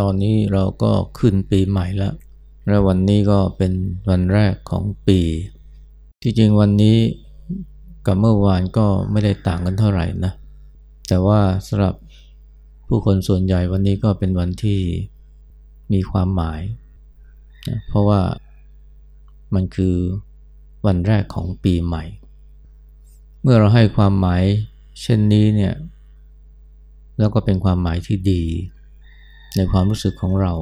ตอนนี้เราก็ขึ้นปีใหม่แล้ว และวันนี้ก็เป็นวันแรกของปี ที่จริงวันนี้กับเมื่อวานก็ไม่ได้ต่างกันเท่าไหร่นะ แต่ว่าสำหรับผู้คนส่วนใหญ่วันนี้ก็เป็นวันที่มีความหมายนะเพราะว่ามันคือวันแรกของปีใหม่ เมื่อเราให้ความหมายเช่นนี้เนี่ยแล้วก็เป็นความหมายที่ดี ในความรู้สึกของเรา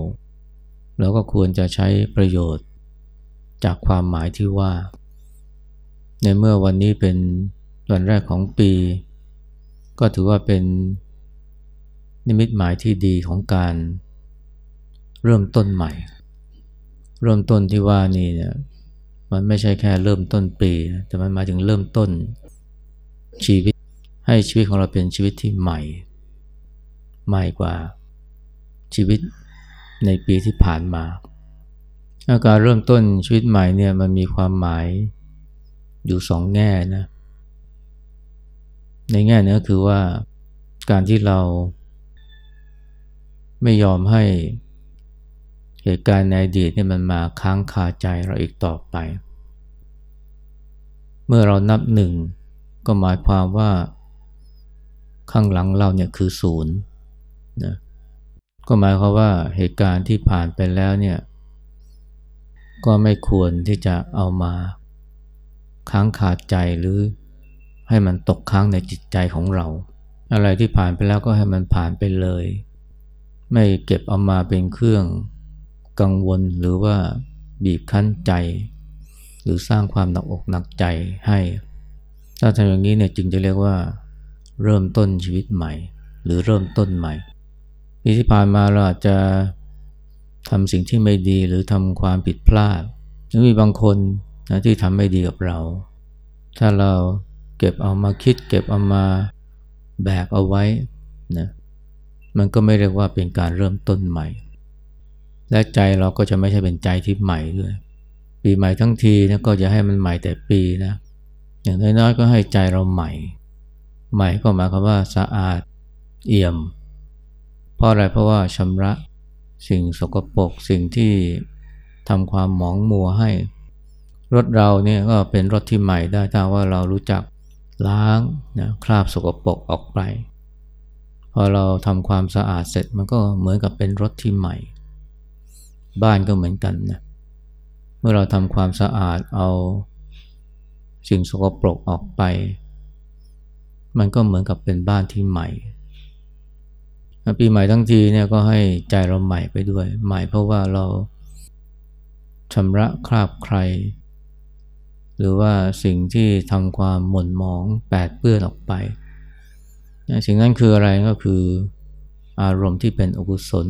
เราก็ควรจะใช้ประโยชน์ จากความหมายที่ว่า ในเมื่อวันนี้เป็นวันแรกของปี ก็ถือว่าเป็นนิมิตหมายที่ดีของการเริ่มต้นใหม่ เริ่มต้นที่ว่านี่เนี่ยมันไม่ใช่แค่เริ่มต้นปี แต่มันมาถึงเริ่มต้นชีวิตให้ชีวิตของเราเป็นชีวิตที่ใหม่ ใหม่กว่า ชีวิตในปีที่ผ่านมาอาการเริ่มต้นชีวิตใหม่เนี่ยมันมีความหมายอยู่สองแง่นะ ในแง่นี้ก็คือว่าการที่เราไม่ยอมให้เหตุการณ์ในอดีตเนี่ยมันมาค้างคาใจเราอีกต่อไป เมื่อเรานับหนึ่งก็หมายความว่าข้างหลังเราเนี่ยคือศูนย์นะ ก็หมายความว่าเหตุการณ์ที่ผ่านไปแล้วเนี่ย ก็ไม่ควรที่จะเอามาค้างขาดใจหรือให้มันตกค้างในจิตใจของเรา อะไรที่ผ่านไปแล้วก็ให้มันผ่านไปเลย ไม่เก็บเอามาเป็นเครื่องกังวลหรือว่าบีบคั้นใจ หรือสร้างความหนักอกหนักใจให้ ถ้าทำอย่างนี้เนี่ยจึงจะเรียกว่า เริ่มต้นชีวิตใหม่ หรือเริ่มต้นใหม่ ปีที่ผ่านมาเราอาจจะทำสิ่งที่ไม่ดีหรือทำความผิดพลาดยังมีบางคนนะที่ทำไม่ดีกับเรา ถ้าเราเก็บเอามาคิด เก็บเอามาแบกเอาไว้นะมันก็ไม่เรียกว่าเป็นการเริ่มต้นใหม่ และใจเราก็จะไม่ใช่เป็นใจที่ใหม่ด้วย ปีใหม่ทั้งทีนะก็จะให้มันใหม่แต่ปีนะอย่างน้อยๆก็ให้ใจเราใหม่ ใหม่ก็หมายความว่าสะอาดเอี่ยม ราะอะไรเพราะว่าชำระสิ่งสกปรกสิ่งที่ทำความหมองมัวให้ รถเราเนี่ยก็เป็นรถที่ใหม่ได้ถ้าว่าเรารู้จักล้างนะคราบสกปรกออกไป พอเราทำความสะอาดเสร็จมันก็เหมือนกับเป็นรถที่ใหม่ บ้านก็เหมือนกันนะเมื่อเราทำความสะอาดเอาสิ่งสกปรกออกไป มันก็เหมือนกับเป็นบ้านที่ใหม่ ปีใหม่ทั้งทีเนี่ยก็ให้ใจเราใหม่ไปด้วย ใหม่เพราะว่าเราชำระคราบใคร หรือว่าสิ่งที่ทำความหม่นหมองแปดเปื้อนออกไป สิ่งนั้นคืออะไรก็คืออารมณ์ที่เป็นอกุศล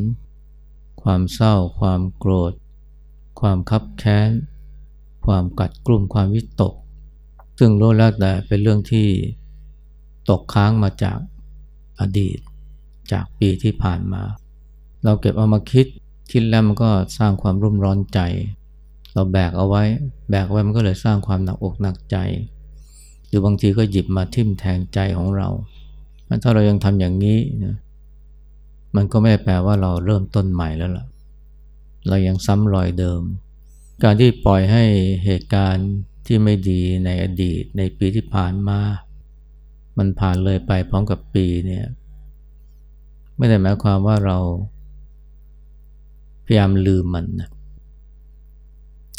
ความเศร้า ความโกรธ ความคับแค้น ความกัดกลุ่มความวิตก ซึ่งโลดแล้วแต่เป็นเรื่องที่ตกค้างมาจากอดีต จากปีที่ผ่านมา เราเก็บเอามาคิดคิดแล้วมันก็สร้างความรุ่มร้อนใจ เราแบกเอาไว้ แบกไว้มันก็เลยสร้างความหนักอกหนักใจ หรือบางทีก็หยิบมาทิ่มแทงใจของเราถ้าเรายังทำอย่างนี้นะมันก็ไม่ได้แปลว่าเราเริ่มต้นใหม่แล้วล่ะ เรายังซ้ำรอยเดิม การที่ปล่อยให้เหตุการณ์ที่ไม่ดีในอดีตในปีที่ผ่านมา มันผ่านเลยไปพร้อมกับปีเนี่ย ไม่ได้หมายความว่าเราพยายามลืมมันนะ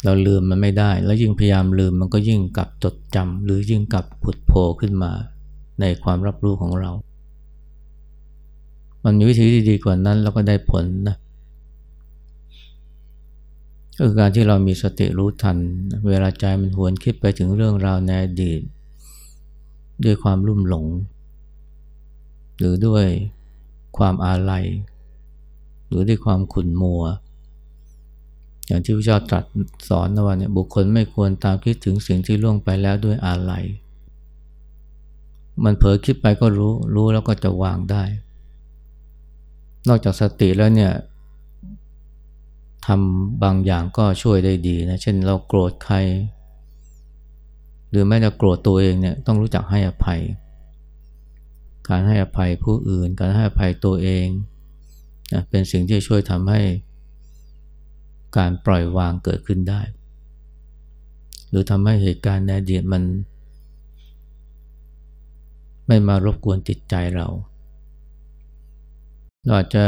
เราลืมมันไม่ได้ แล้วยิ่งพยายามลืมมันก็ยิ่งกลับจดจำหรือยิ่งกลับผุดโผล่ขึ้นมาในความรับรู้ของเรา มันมีวิธีที่ดีกว่านั้นแล้วก็ได้ผลนะก็คือการที่เรามีสติรู้ทัน เวลาใจมันหวนคิดไปถึงเรื่องราวในอดีตด้วยความรุ่มหลง หรือด้วย ความอาลัย หรือด้วยความขุ่นมัว อย่างที่พระเจ้าตรัสสอนนะว่าเนี่ยบุคคลไม่ควรตามคิดถึงสิ่งที่ล่วงไปแล้วด้วยอาลัย มันเผลอคิดไปก็รู้รู้แล้วก็จะวางได้ นอกจากสติแล้วเนี่ยทำบางอย่างก็ช่วยได้ดีนะ เช่นเราโกรธใคร หรือแม้จะโกรธตัวเองเนี่ยต้องรู้จักให้อภัย การให้อภัยผู้อื่น การให้อภัยตัวเองนะเป็นสิ่งที่ช่วยทำให้การปล่อยวางเกิดขึ้นได้ หรือทำให้เหตุการณ์ในอดีตมัน ไม่มารบกวนจิตใจเราเราอาจจะ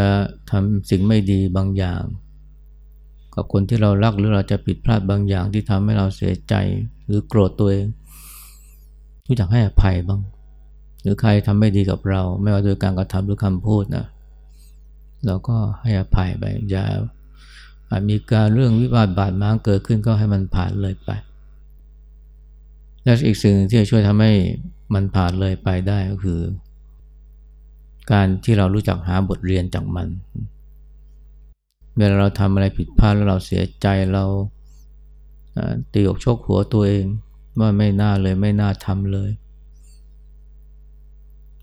ทำสิ่งไม่ดีบางอย่าง กับคนที่เรารักหรือเราจะผิดพลาดบางอย่างที่ทำให้เราเสียใจหรือโกรธตัวเองรู้จักให้อภัยบ้าง หรือใครทำไม่ดีกับเรา ไม่ว่าโดยการกระทำหรือคำพูดนะเราก็ให้อภัยไปอย่าอาจมีการเรื่องวิวาทบาดหมางเกิดขึ้นก็ให้มันผ่านเลยไป และอีกสิ่งที่จะช่วยทำให้มันผ่านเลยไปได้ก็คือ การที่เรารู้จักหาบทเรียนจากมัน เวลาเราทำอะไรผิดพลาดแล้วเราเสียใจเราตีอกชกหัวตัวเอง ว่าไม่น่าเลยไม่น่าทำเลย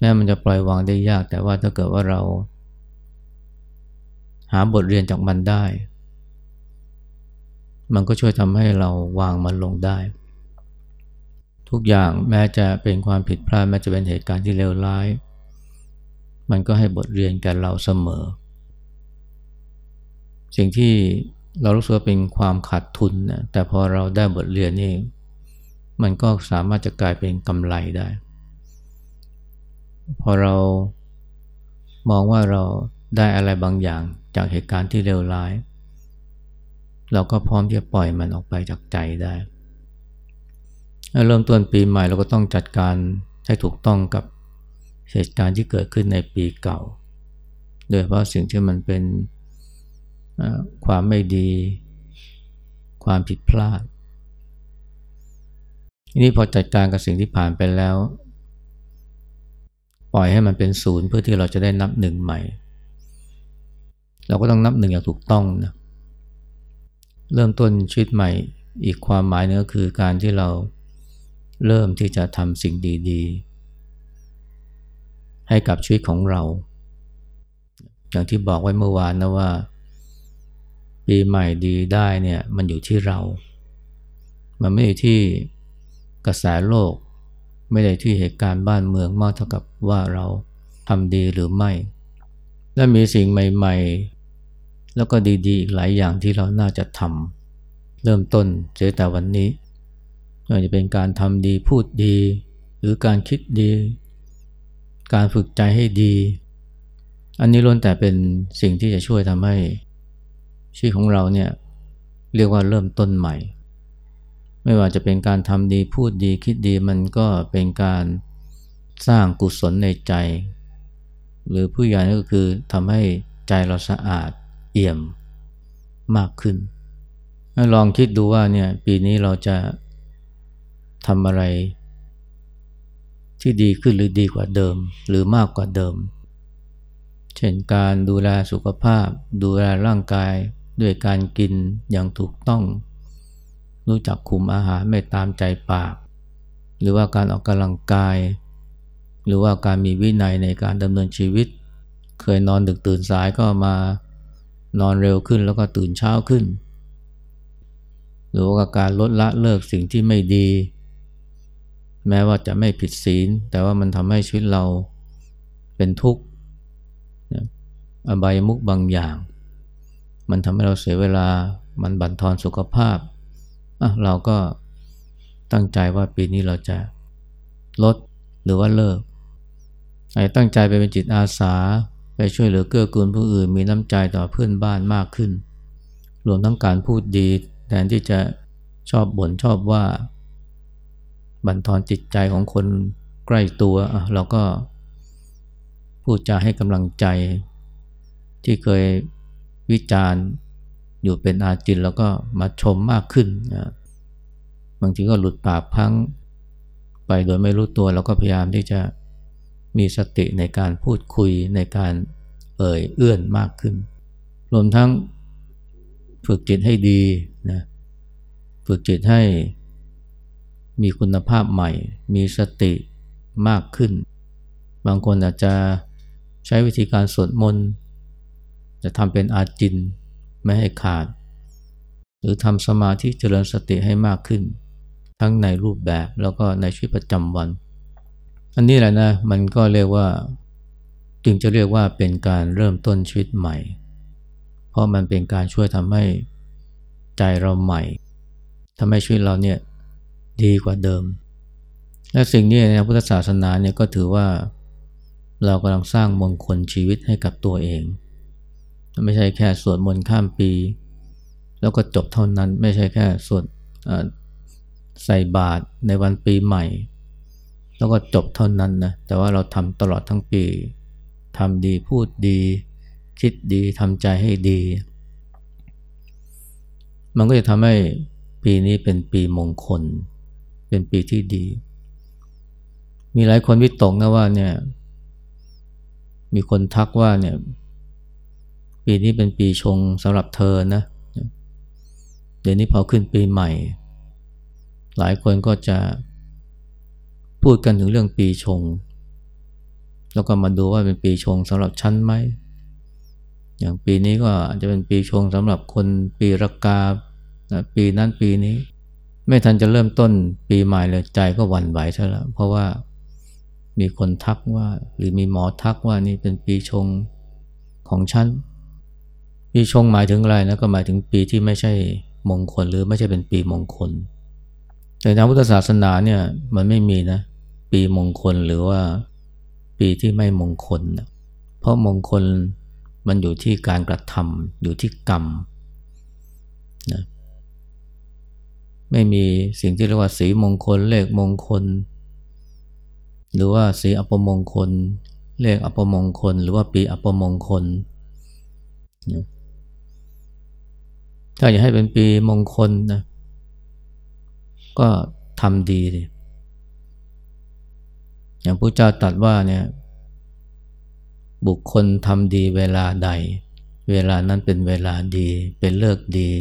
แม้มันจะปล่อยวางได้ยาก แต่ว่าถ้าเกิดว่าเรา หาบทเรียนจากมันได้ มันก็ช่วยทำให้เราวางมันลงได้ ทุกอย่างแม้จะเป็นความผิดพลาดแม้จะเป็นเหตุการณ์ที่เลวร้าย มันก็ให้บทเรียนแก่เราเสมอ สิ่งที่เรารู้สึกว่าเป็นความขาดทุนนะแต่พอเราได้บทเรียนนี่มันก็สามารถจะกลายเป็นกำไรได้ พอเรามองว่าเราได้อะไรบางอย่างจากเหตุการณ์ที่เลวร้าย เราก็พร้อมที่จะปล่อยมันออกไปจากใจได้ เริ่มต้นปีใหม่เราก็ต้องจัดการให้ถูกต้องกับเหตุการณ์ที่เกิดขึ้นในปีเก่า โดยเฉพาะสิ่งที่มันเป็นความไม่ดี ความผิดพลาดทีนี้พอจัดการกับสิ่งที่ผ่านไปแล้ว ปล่อยให้มันเป็นศูนย์เพื่อที่เราจะได้นับหนึ่งใหม่ เราก็ต้องนับหนึ่งอย่างถูกต้องนะเริ่มต้นชีวิตใหม่อีกความหมายนึงก็คือการที่เราเริ่มที่จะทำสิ่งดีๆ ให้กับชีวิตของเรา อย่างที่บอกไว้เมื่อวานนะว่า ปีใหม่ดีได้เนี่ยมันอยู่ที่เรา มันไม่อยู่ที่กระแสโลก ไม่ได้ที่เหตุการณ์บ้านเมืองมากเท่ากับว่าเราทำดีหรือไม่ และมีสิ่งใหม่ๆ แล้วก็ดีๆอีกหลายอย่างที่เราน่าจะทำเริ่มต้นเจอแต่วันนี้ไม่ว่าจะเป็นการทำดีพูดดี หรือการคิดดี การฝึกใจให้ดี อันนี้ล้วนแต่เป็นสิ่งที่จะช่วยทำให้ชีวิตของเราเนี่ยเรียกว่าเริ่มต้นใหม่ ไม่ว่าจะเป็นการทำดีพูดดีคิดดีมันก็เป็นการสร้างกุศลในใจ หรือผู้ใหญ่ก็คือทำให้ใจเราสะอาดเอี่ยมมากขึ้น ลองคิดดูว่าเนี่ยปีนี้เราจะทำอะไร ที่ดีขึ้นหรือดีกว่าเดิม หรือมากกว่าเดิม เช่นการดูแลสุขภาพ ดูแลร่างกาย ด้วยการกินอย่างถูกต้อง รู้จักคุมอาหารไม่ตามใจปาก หรือว่าการออกกำลังกาย หรือว่าการมีวินัยในการดำเนินชีวิต เคยนอนดึกตื่นสายก็มานอนเร็วขึ้นแล้วก็ตื่นเช้าขึ้น หรือว่าการลดละเลิกสิ่งที่ไม่ดี แม้ว่าจะไม่ผิดศีล แต่ว่ามันทำให้ชีวิตเราเป็นทุกข์อบายมุกบางอย่าง มันทำให้เราเสียเวลามันบั่นทอนสุขภาพ เราก็ตั้งใจว่าปีนี้เราจะลดหรือว่าเลิกไอ้ตั้งใจไปเป็นจิตอาสาไปช่วยเหลือเกื้อกูลผู้อื่น มีน้ำใจต่อเพื่อนบ้านมากขึ้น รวมทั้งการพูดดีแทนที่จะชอบบ่นชอบว่า บั่นทอนจิตใจของคนใกล้ตัวเราก็พูดจาให้กำลังใจที่เคยวิจารณ์ อยู่เป็นอาจินแล้วก็มาชมมากขึ้นนะบางทีก็หลุดปากพังไปโดยไม่รู้ตัวเราก็พยายามที่จะมีสติในการพูดคุยในการเอ่ยเอื้อนมากขึ้น รวมทั้งฝึกจิตให้ดีนะฝึกจิตให้มีคุณภาพใหม่ มีสติมากขึ้น บางคนอาจจะใช้วิธีการสวดมนต์จะทำเป็นอาจิน ไม่ให้ขาด หรือทำสมาธิเจริญสติให้มากขึ้น ทั้งในรูปแบบแล้วก็ในชีวิตประจำวัน อันนี้แหละนะมันก็เรียกว่า จึงจะเรียกว่าเป็นการเริ่มต้นชีวิตใหม่ เพราะมันเป็นการช่วยทำให้ใจเราใหม่ทำให้ชีวิตเราเนี่ยดีกว่าเดิม และสิ่งนี้ในพุทธศาสนาเนี่ยก็ถือว่าเรากำลังสร้างมงคลชีวิตให้กับตัวเอง ไม่ใช่แค่สวดมนต์ข้ามปี แล้วก็จบเท่านั้นไม่ใช่แค่สวดใส่บาตรในวันปีใหม่ แล้วก็จบเท่านั้นนะแต่ว่าเราทำตลอดทั้งปีทำดีพูดดี คิดดีทำใจให้ดี มันก็จะทำให้ปีนี้เป็นปีมงคล เป็นปีที่ดี มีหลายคนวิตกนะว่าเนี่ยมีคนทักว่าเนี่ย ปีนี้เป็นปีชงสำหรับเธอนะ เดี๋ยวนี้พอขึ้นปีใหม่ หลายคนก็จะพูดกันถึงเรื่องปีชง แล้วก็มาดูว่าเป็นปีชงสำหรับฉันไหม อย่างปีนี้ก็อาจจะเป็นปีชงสำหรับคนปีรากาปีนั้นปีนี้ ไม่ทันจะเริ่มต้นปีใหม่เลยใจก็หวั่นไหวซะแล้ว เพราะว่ามีคนทักว่า หรือมีหมอทักว่านี่เป็นปีชงของฉัน ปีชงหมายถึงอะไรนะก็หมายถึงปีที่ไม่ใช่มงคลหรือไม่ใช่เป็นปีมงคล แต่ทางพุทธศาสนาเนี่ยมันไม่มีนะ ปีมงคลหรือว่าปีที่ไม่มงคลนะเพราะมงคลมันอยู่ที่การกระทำอยู่ที่กรรมนะไม่มีสิ่งที่เรียกว่าสีมงคล เลขมงคล หรือว่าสีอัปมงคล เลขอัปมงคล หรือว่าปีอัปมงคล ถ้าอยากให้เป็นปีมงคลนะ ก็ทำดีดิอย่างพระเจ้าตรัสว่าเนี่ยบุคคลทำดีเวลาใด เวลานั้นเป็นเวลาดี เป็นเลิกดี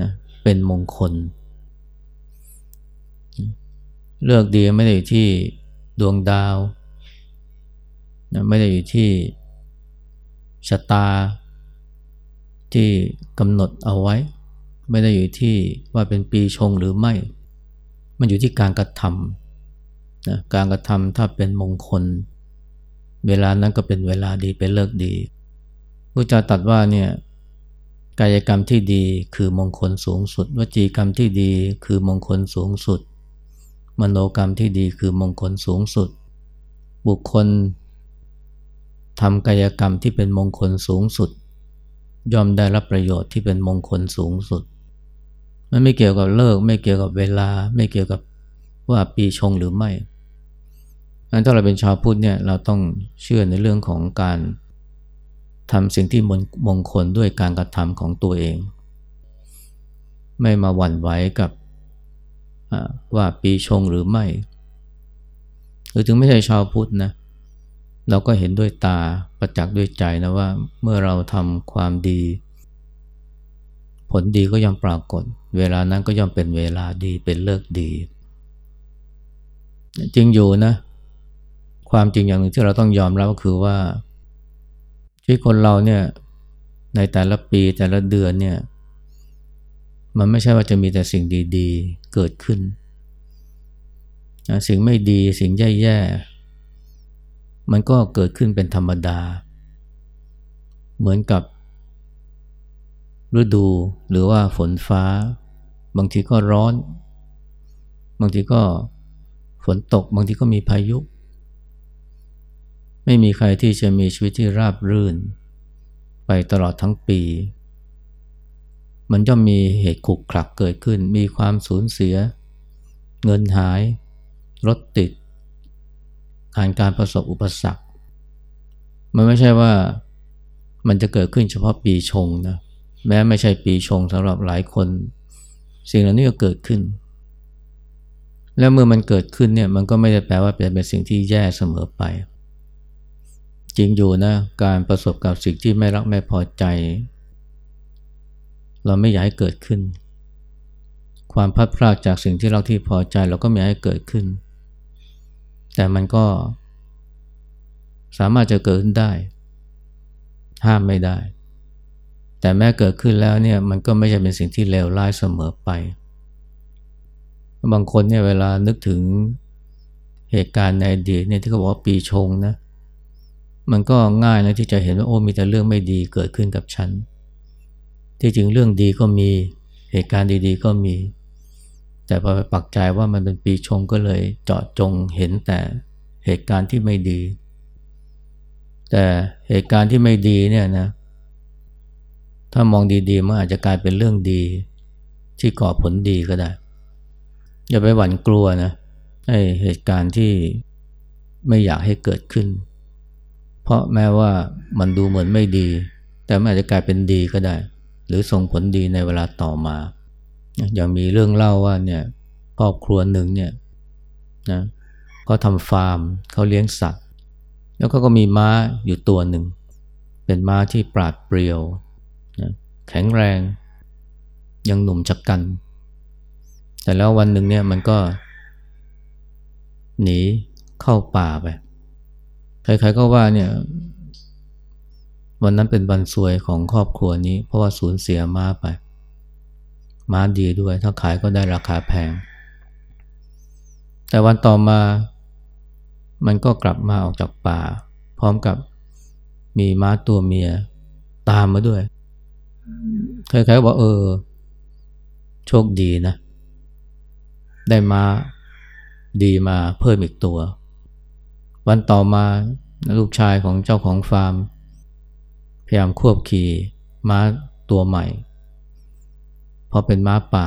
นะเป็นมงคล เลือกดีไม่ได้อยู่ที่ดวงดาวนะไม่ได้อยู่ที่ชะตา ที่กำหนดเอาไว้ ไม่ได้อยู่ที่ว่าเป็นปีชงหรือไม่ มันอยู่ที่การกระทำนะการกระทำถ้าเป็นมงคล เวลานั้นก็เป็นเวลาดีเป็นเลิกดีพระเจ้าตรัสว่าเนี่ยกายกรรมที่ดีคือมงคลสูงสุด วจีกรรมที่ดีคือมงคลสูงสุด มโนกรรมที่ดีคือมงคลสูงสุด บุคคลทำกายกรรมที่เป็นมงคลสูงสุด ย่อมได้รับประโยชน์ที่เป็นมงคลสูงสุด มันไม่เกี่ยวกับเลิก ไม่เกี่ยวกับเวลา ไม่เกี่ยวกับว่าปีชงหรือไม่อันถ้าเราเป็นชาวพุทธเนี่ยเราต้องเชื่อในเรื่องของการทำสิ่งที่มงคลด้วยการกระทำของตัวเอง ไม่มาหวั่นไหวกับว่าปีชงหรือไม่ หรือถึงไม่ใช่ชาวพุทธนะ เราก็เห็นด้วยตาประจักษ์ด้วยใจนะว่าเมื่อเราทำความดี ผลดีก็ย่อมปรากฏ เวลานั้นก็ย่อมเป็นเวลาดีเป็นเลิกดี จริงอยู่นะ ความจริงอย่างหนึ่งที่เราต้องยอมรับก็คือว่าชีวิตคนเราเนี่ยในแต่ละปีแต่ละเดือนเนี่ยมันไม่ใช่ว่าจะมีแต่สิ่งดี ๆ เกิดขึ้น สิ่งไม่ดีสิ่งแย่ๆ มันก็เกิดขึ้นเป็นธรรมดา เหมือนกับ ฤดูหรือว่าฝนฟ้า บางทีก็ร้อน บางทีก็ฝนตก บางทีก็มีพายุ ไม่มีใครที่จะมีชีวิตที่ราบรื่น ไปตลอดทั้งปี มันย่อมมีเหตุขุกขลักเกิดขึ้น มีความสูญเสีย เงินหาย รถติด การการประสบอุปสรรค มันไม่ใช่ว่ามันจะเกิดขึ้นเฉพาะปีชงนะแม้ไม่ใช่ปีชงสำหรับหลายคน สิ่งเหล่านี้ก็เกิดขึ้น แล้วเมื่อมันเกิดขึ้นเนี่ยมันก็ไม่ได้แปลว่าเป็นสิ่งที่แย่เสมอไป จริงอยู่นะการประสบกับสิ่งที่ไม่รักไม่พอใจ เราไม่อยากให้เกิดขึ้น ความพัดพลาดจากสิ่งที่เราที่พอใจเราก็ไม่อยากให้เกิดขึ้น แต่มันก็ สามารถจะเกิดขึ้นได้ ห้ามไม่ได้ แต่แม้เกิดขึ้นแล้วเนี่ยมันก็ไม่ใช่เป็นสิ่งที่เลวร้ายเสมอไป บางคนเนี่ยเวลานึกถึงเหตุการณ์ในอดีตเนี่ยที่เขาบอกว่าปีชงนะ มันก็ง่ายนะที่จะเห็นว่าโอ้มีแต่เรื่องไม่ดีเกิดขึ้นกับฉัน ที่จริงเรื่องดีก็มีเหตุการณ์ดีๆ ก็มี แต่พอไปปักใจว่ามันเป็นปีชงก็เลยเจาะจงเห็นแต่เหตุการณ์ที่ไม่ดี แต่เหตุการณ์ที่ไม่ดีเนี่ยนะ ถ้ามองดีๆมันอาจจะกลายเป็นเรื่องดีที่ก่อผลดีก็ได้ อย่าไปหวั่นกลัวนะไอ้เหตุการณ์ที่ไม่อยากให้เกิดขึ้น เพราะแม้ว่ามันดูเหมือนไม่ดี แต่มันอาจจะกลายเป็นดีก็ได้ หรือส่งผลดีในเวลาต่อมา อย่างมีเรื่องเล่าว่าเนี่ยครอบครัวหนึ่งเนี่ยนะเขาทำฟาร์มเขาเลี้ยงสัตว์ แล้วก็ก็มีม้าอยู่ตัวหนึ่ง เป็นม้าที่ปราดเปรียวนะแข็งแรง ยังหนุ่มชักกัน แต่แล้ววันหนึ่งเนี่ยมันก็ หนีเข้าป่าไป ใครๆก็ว่าเนี่ยวันนั้นเป็นวันซวยของครอบครัวนี้ เพราะว่าสูญเสียม้าไป ม้าดีด้วย ถ้าขายก็ได้ราคาแพง แต่วันต่อมามันก็กลับมาออกจากป่า พร้อมกับมีม้าตัวเมียตามมาด้วยใครๆบอกเออ โชคดีนะ ได้ม้าดีมาเพิ่มอีกตัว วันต่อมาลูกชายของเจ้าของฟาร์ม พยายามควบขี่ม้าตัวใหม่ พอเป็นม้าป่า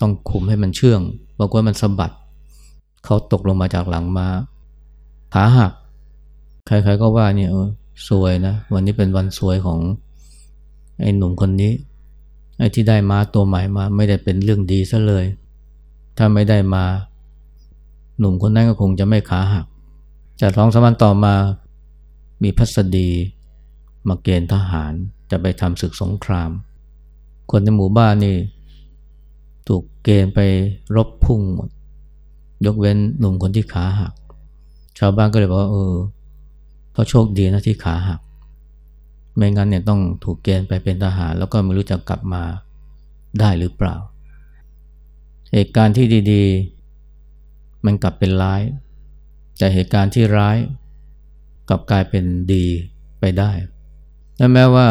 ต้องคุมให้มันเชื่องบอกว่ามันสะบัด เขาตกลงมาจากหลังมา้าขาหัก ใครๆก็ว่าเนี่ยสวยนะ วันนี้เป็นวันสวยของไอ้หนุ่มคนนี้ ไอ้ที่ได้ม้าตัวใหม่มาไม่ได้เป็นเรื่องดีซะเลย ถ้าไม่ได้มา หนุ่มคนนั้นก็คงจะไม่ขาหัก จากสองสมันต่อมามีพัสดี มาเกณฑ์ทหารจะไปทำศึกสงคราม คนในหมู่บ้านนี่ถูกเกณฑ์ไปรบพุ่งหมด ยกเว้นหนุ่มคนที่ขาหัก ชาวบ้านก็เลยบอกว่าเออเพราโชคดีนะที่ขาหัก ไม่งั้นเนี่ยต้องถูกเกณฑ์ไปเป็นทหาร แล้วก็ไม่รู้จะกลับมาได้หรือเปล่า เหตุการณ์ที่ดี ๆ มันกลับเป็นร้าย แต่เหตุการณ์ที่ร้ายกลับกลายเป็นดีไปได้และแม้ว่า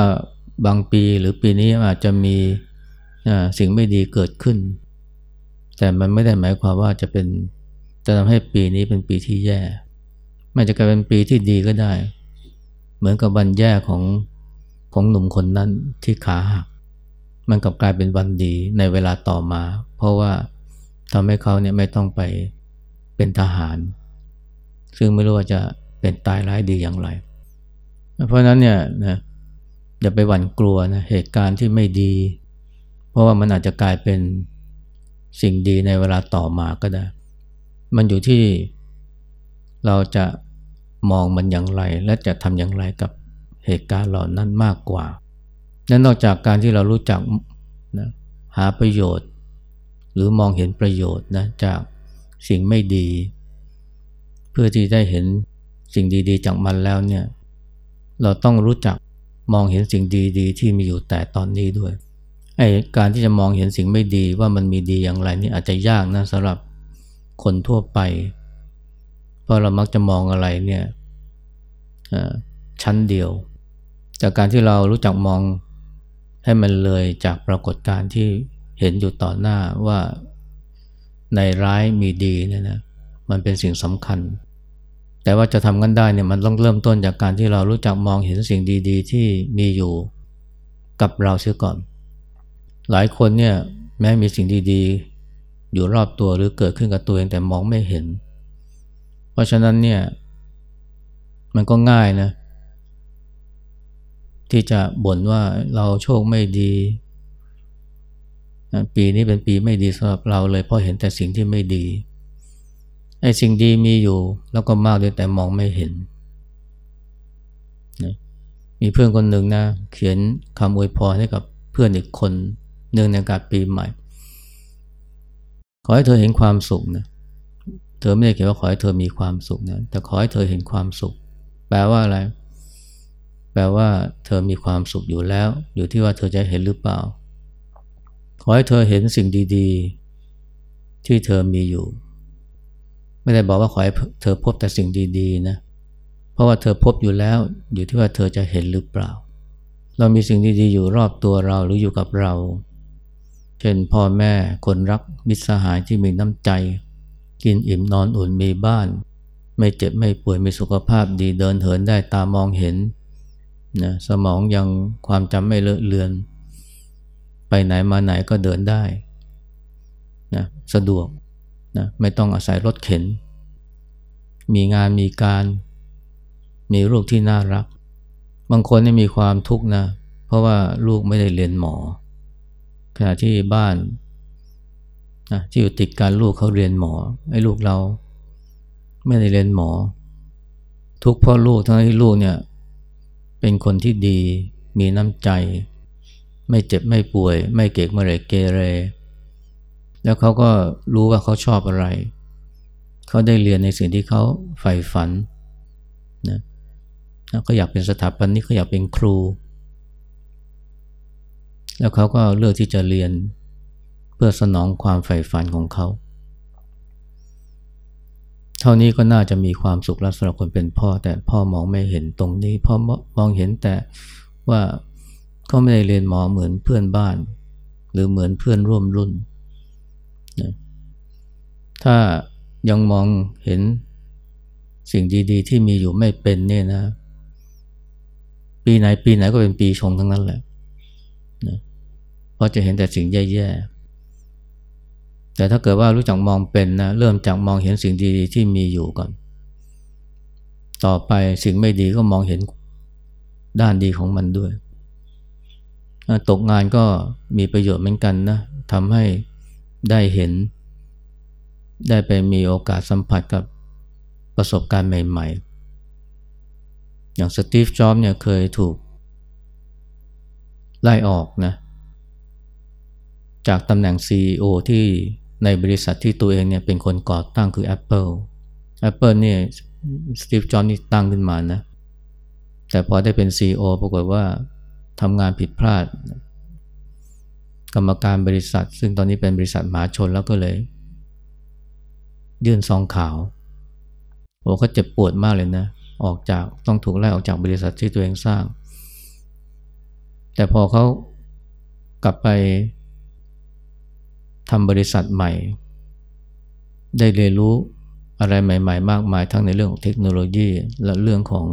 บางปีหรือปีนี้อาจจะมีสิ่งไม่ดีเกิดขึ้น แต่มันไม่ได้หมายความว่าจะเป็นจะทำให้ปีนี้เป็นปีที่แย่มันจะกลายเป็นปีที่ดีก็ได้ เหมือนกับวันแย่ของของหนุ่มคนนั้นที่ขาหักมันกลับกลายเป็นวันดีในเวลาต่อมา เพราะว่าทำให้เขาเนี่ยไม่ต้องไปเป็นทหาร ซึ่งไม่รู้ว่าจะเป็นตายร้ายดีอย่างไร เพราะนั้นเนี่ยนะ อย่าไปหวั่นกลัวนะเหตุการณ์ที่ไม่ดี เพราะว่ามันอาจจะกลายเป็นสิ่งดีในเวลาต่อมาก็ได้ มันอยู่ที่เราจะมองมันอย่างไร และจะทำอย่างไรกับเหตุการณ์เหล่านั้นมากกว่า นั้นนอกจากการที่เรารู้จักนะหาประโยชน์ หรือมองเห็นประโยชน์นะจากสิ่งไม่ดี เพื่อที่ได้เห็นสิ่งดี ๆ จากมันแล้วเนี่ยเราต้องรู้จัก มองเห็นสิ่งดีๆ ที่มีอยู่แต่ตอนนี้ด้วยไอ้การที่จะมองเห็นสิ่งไม่ดีว่ามันมีดีอย่างไรนี่อาจจะยากนะสำหรับคนทั่วไป เพราะเรามักจะมองอะไรเนี่ยชั้นเดียว จากการที่เรารู้จักมองให้มันเลยจากปรากฏการณ์ที่เห็นอยู่ต่อหน้าว่าในร้ายมีดีเนี่ยนะมันเป็นสิ่งสำคัญ แต่ว่าจะทำกันได้เนี่ยมันต้องเริ่มต้นจากการที่เรารู้จักมองเห็นสิ่งดีๆ ที่มีอยู่กับเราเสียก่อน หลายคนเนี่ยแม้มีสิ่งดีๆ อยู่รอบตัวหรือเกิดขึ้นกับตัวเองแต่มองไม่เห็น เพราะฉะนั้นเนี่ยมันก็ง่ายนะที่จะบ่นว่าเราโชคไม่ดี ปีนี้เป็นปีไม่ดีสำหรับเราเลยเพราะเห็นแต่สิ่งที่ไม่ดี ไอ้สิ่งดีมีอยู่แล้วก็มากด้วยแต่มองไม่เห็นมีเพื่อนคนหนึ่งนะ เขียนคำอวยพรให้กับเพื่อนอีกคนเนื่องในการปีใหม่ ขอให้เธอเห็นความสุขนะเธอไม่ได้เขียนว่าขอให้เธอมีความสุขนะแต่ขอให้เธอเห็นความสุข แปลว่าอะไร แปลว่า เธอมีความสุขอยู่แล้ว อยู่ที่ว่าเธอจะเห็นหรือเปล่า ขอให้เธอเห็นสิ่งดี ๆ ที่เธอมีอยู่ ไม่ได้บอกว่าขอให้เธอพบแต่สิ่งดีๆนะเพราะว่าเธอพบอยู่แล้วอยู่ที่ว่าเธอจะเห็นหรือเปล่า เรามีสิ่งดีๆอยู่รอบตัวเราหรืออยู่กับเรา เช่นพ่อแม่คนรักมิตรสหายที่มีน้ำใจ กินอิ่มนอนอุ่นมีบ้าน ไม่เจ็บไม่ป่วยมีสุขภาพดีเดินเหินได้ตามองเห็นนะสมองยังความจำไม่เลอะเลือน ไปไหนมาไหนก็เดินได้นะสะดวก นะไม่ต้องอาศัยรถเข็น มีงานมีการ มีลูกที่น่ารัก บางคนนี่มีความทุกข์นะ เพราะว่าลูกไม่ได้เรียนหมอ ขณะที่บ้านนะที่อยู่ติดกันลูกเขาเรียนหมอไอ้ลูกเรา ไม่ได้เรียนหมอ ทุกเพราะลูกทั้งที่ลูกเนี่ยเป็นคนที่ดีมีน้ำใจ ไม่เจ็บไม่ป่วย ไม่เกกมะเรเกเร แล้วเขาก็รู้ว่าเขาชอบอะไร เขาได้เรียนในสิ่งที่เขาใฝ่ฝันนะเขาอยากเป็นสถาปนิกเขาอยากเป็นครู แล้วเขาก็เลือกที่จะเรียนเพื่อสนองความใฝ่ฝันของเขา เท่านี้ก็น่าจะมีความสุขแล้วสำหรับคนเป็นพ่อ แต่พ่อมองไม่เห็นตรงนี้ พ่อมองเห็นแต่ว่าเขาไม่ได้เรียนหมอเหมือนเพื่อนบ้าน หรือเหมือนเพื่อนร่วมรุ่น นะถ้ายังมองเห็นสิ่งดีๆ ที่มีอยู่ไม่เป็นเนี่ยนะ ปีไหนปีไหนก็เป็นปีชงทั้งนั้นแหละนะเพราะจะเห็นแต่สิ่งแย่ๆ แต่ถ้าเกิดว่ารู้จักมองเป็นนะ เริ่มจากมองเห็นสิ่งดีๆ ที่มีอยู่ก่อน ต่อไปสิ่งไม่ดีก็มองเห็นด้านดีของมันด้วย ตกงานก็มีประโยชน์เหมือนกันนะทำให้ ได้เห็น ได้ไปมีโอกาสสัมผัสกับประสบการณ์ใหม่ ๆ อย่างสตีฟ จ็อบเนี่ยเคยถูก ไล่ออกนะ จากตำแหน่ง CEO ที่ในบริษัทที่ตัวเองเนี่ยเป็นคนก่อตั้งคือ Apple Apple เนี่ยสตีฟ จ็อห์นนี่ตั้งขึ้นมานะ แต่พอได้เป็น CEO ปรากฏว่าทำงานผิดพลาด กรรมการบริษัท ซึ่งตอนนี้เป็นบริษัทหมาชนแล้วก็เลย ยื่นซองขาวโอ้เขาเจ็บปวดมากเลยนะ ออกจากต้องถูกไล่ออกจากบริษัทที่ตัวเองสร้าง แต่พอเขากลับไปทำบริษัทใหม่ ได้เรียนรู้อะไรใหม่ ๆ มากมายทั้งในเรื่องของเทคโนโลยี และเรื่องของ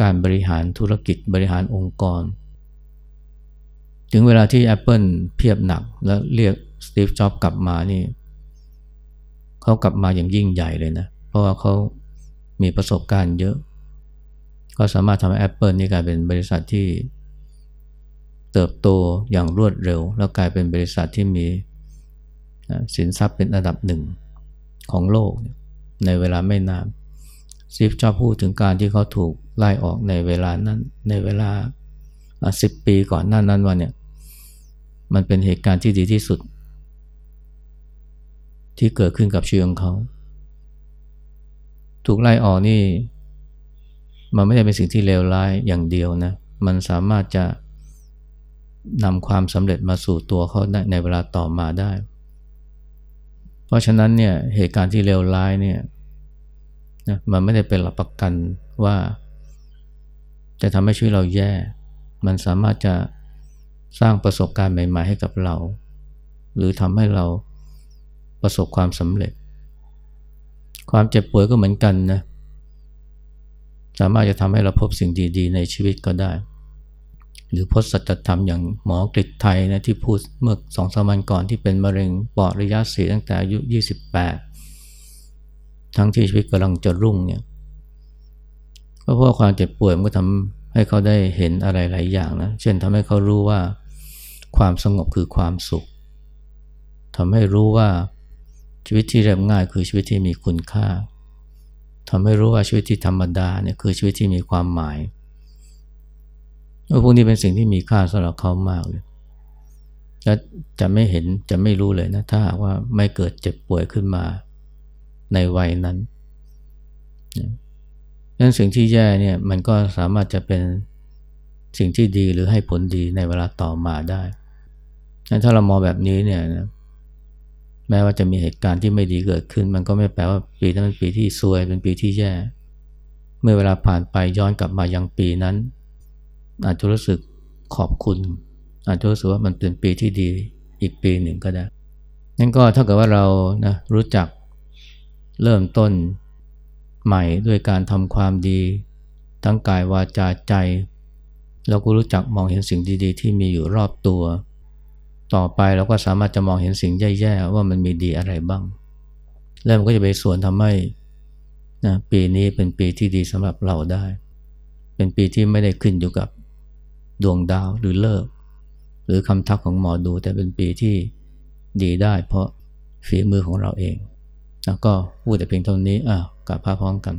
การบริหารธุรกิจบริหารองค์กร ถึงเวลาที่ Apple เพียบหนักแล้วเรียกสตีฟจ็อบกลับมานี่เขากลับมาอย่างยิ่งใหญ่เลยนะ เพราะว่าเขามีประสบการณ์เยอะ ก็สามารถทำให้ Apple นี่กลายเป็นบริษัทที่เติบโตอย่างรวดเร็ว แล้วกลายเป็นบริษัทที่มีสินทรัพย์เป็นอันดับหนึ่งของโลกในเวลาไม่นานซีฟชอบพูดถึงการที่เขาถูกไล่ออกในเวลานั้นในเวลาสิบปีก่อนหน้านั้นวันเนี่ย มันเป็นเหตุการณ์ที่ดีที่สุด ที่เกิดขึ้นกับชีวิตของเขา ถูกไล่ออกนี่ มันไม่ได้เป็นสิ่งที่เลวร้ายอย่างเดียวนะ มันสามารถจะนำความสำเร็จมาสู่ตัวเขาในเวลาต่อมาได้ เพราะฉะนั้นเนี่ยเหตุการณ์ที่เลวร้ายเนี่ยนะมันไม่ได้เป็นหลักประกันว่า จะทำให้ชีวิตเราแย่ มันสามารถจะ สร้างประสบการณ์ใหม่ ๆ ให้กับเรา หรือทำให้เราประสบความสำเร็จ ความเจ็บป่วยก็เหมือนกันนะ สามารถจะทำให้เราพบสิ่งดีๆ ในชีวิตก็ได้ หรือพจน์สัจธรรมอย่างหมอกฤษไทยนะที่พูดเมื่อสองสามวันก่อนที่เป็นมะเร็งปอดระยะสี่ตั้งแต่อายุ 28 ทั้งที่ชีวิตกำลังจะรุ่งเนี่ยก็เพราะความเจ็บป่วยมันก็ทำให้เขาได้เห็นอะไรหลายอย่างนะ เช่นทำให้เขารู้ว่า ความสงบคือความสุขทำให้รู้ว่าชีวิตที่เรียบง่ายคือชีวิตที่มีคุณค่าทำให้รู้ว่าชีวิตที่ธรรมดาเนี่ยคือชีวิตที่มีความหมายพวกนี้เป็นสิ่งที่มีค่าสำหรับเขามากเลยและจะไม่เห็นจะไม่รู้เลยนะถ้าว่าไม่เกิดเจ็บป่วยขึ้นมาในวัยนั้นนั้นสิ่งที่แย่เนี่ยมันก็สามารถจะเป็นสิ่งที่ดีหรือให้ผลดีในเวลาต่อมาได้ ถ้าเรามองแบบนี้เนี่ยนะแม้ว่าจะมีเหตุการณ์ที่ไม่ดีเกิดขึ้น มันก็ไม่แปลว่าปีนั้นเป็นปีที่ซวยเป็นปีที่แย่ เมื่อเวลาผ่านไปย้อนกลับมายังปีนั้น อาจจะรู้สึกขอบคุณ อาจจะรู้สึกว่ามันเป็นปีที่ดีอีกปีหนึ่งก็ได้นั่นก็ถ้าเกิดว่าเรานะรู้จักเริ่มต้นใหม่ด้วยการทำความดี ทั้งกายวาจาใจ เราก็รู้จักมองเห็นสิ่งดีๆ ที่มีอยู่รอบตัว ต่อไปเราก็สามารถจะมองเห็นสิ่งแย่ๆว่ามันมีดีอะไรบ้าง แล้วมันก็จะไปส่วนทำให้นะปีนี้เป็นปีที่ดีสำหรับเราได้ เป็นปีที่ไม่ได้ขึ้นอยู่กับดวงดาวหรือเลิก หรือคำทักของหมอดูแต่เป็นปีที่ดีได้ เพราะฝีมือของเราเอง แล้วก็พูดแต่เพียงเท่านี้อะกลับพาพร้อมกัน